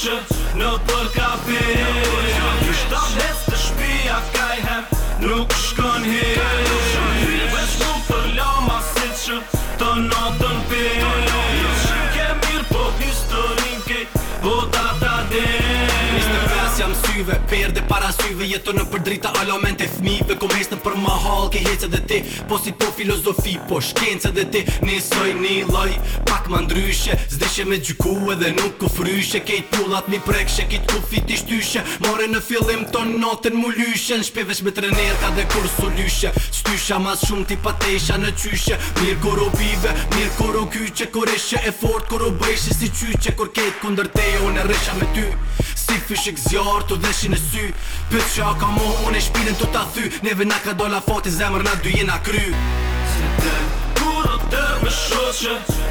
që në për kapi Në të nes të shpia kaj hem nuk shkon hi Vesh mu për loma si që të notën pi Kje mirë po historin kej vota po syve Per dhe para syve jetu në për drita alo men të thmive Kom për ma hall ke hecë edhe ti Po si po filozofi po shkencë edhe ti Një soj një loj pak ma ndryshe Zdeshe me gjyku edhe nuk ku fryshe Kejt pullat mi prekshe, kejt ku fit i shtyshe More në fillim ton notën mu lyshe Në shpevesh me trenerka dhe kur su lyshe Styshe mas shumë ti patesha në qyshe Mirë koro bive, mirë koro kyqe Koreshe e fort koro bëjshe si qyqe Kur ketë kunder te jo në resha me ty si fishek zjarë të dheshin e sy Pës që a ka unë e shpilin të ta thy Neve na ka la fati zemër na dy jena kry Se të kuro të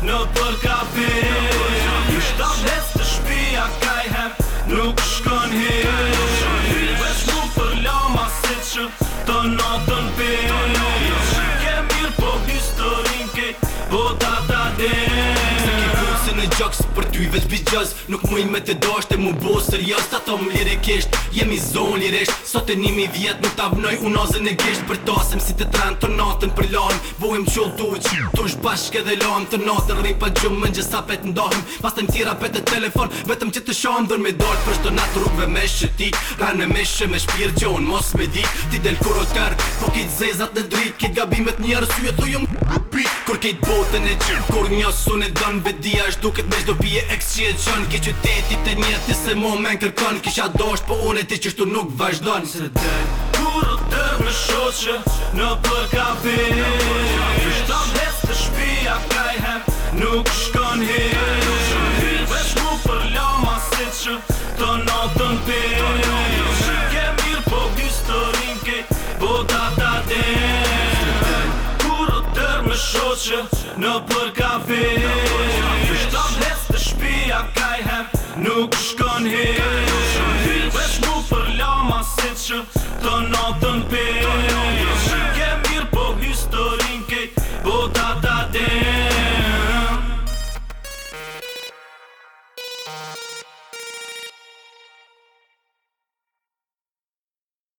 në për Kështë të mes të shpia kaj hem nuk shkon hi Vesh mu për la që të ke mirë po historin kej po ta ta për ty veç bëgjës Nuk muj me të doshte mu bo serios Ta thom lirikisht, jemi zon lirisht Sot e nimi vjet nuk ta vnoj unazën e gisht Për tasem si të tranë të natën për lanë Vojmë që du që tu sh bashke dhe lanë Të natën rri pa gjumë në gjësa pet ndohem Pas të mëtira pet e telefon Vetëm që të shanë dhe me dalë Për shto natë rrugve me shëti Ranë me shë me shpirë që mos me di Ti del kur o tkar Po kitë zezat në drit Kit gabimet një arsye Kur kejt botën e gjithë Kur një asun e dënë Bedia është duket me shdo eksqie qënë Ki qytetit e njët të se mu me kërkon Kisha dosht po unë e ti qështu nuk vazhdojnë Se dhe kur o të më shoqë në për kapi Shto mes të shpia kaj hem nuk shkon hi Vesh mu për loma si që të po në të në pi Në për kafe Në për kafe Në për kafe shpia kaj hem Nuk shkon hi Vesh mu për lama sit që të natën pish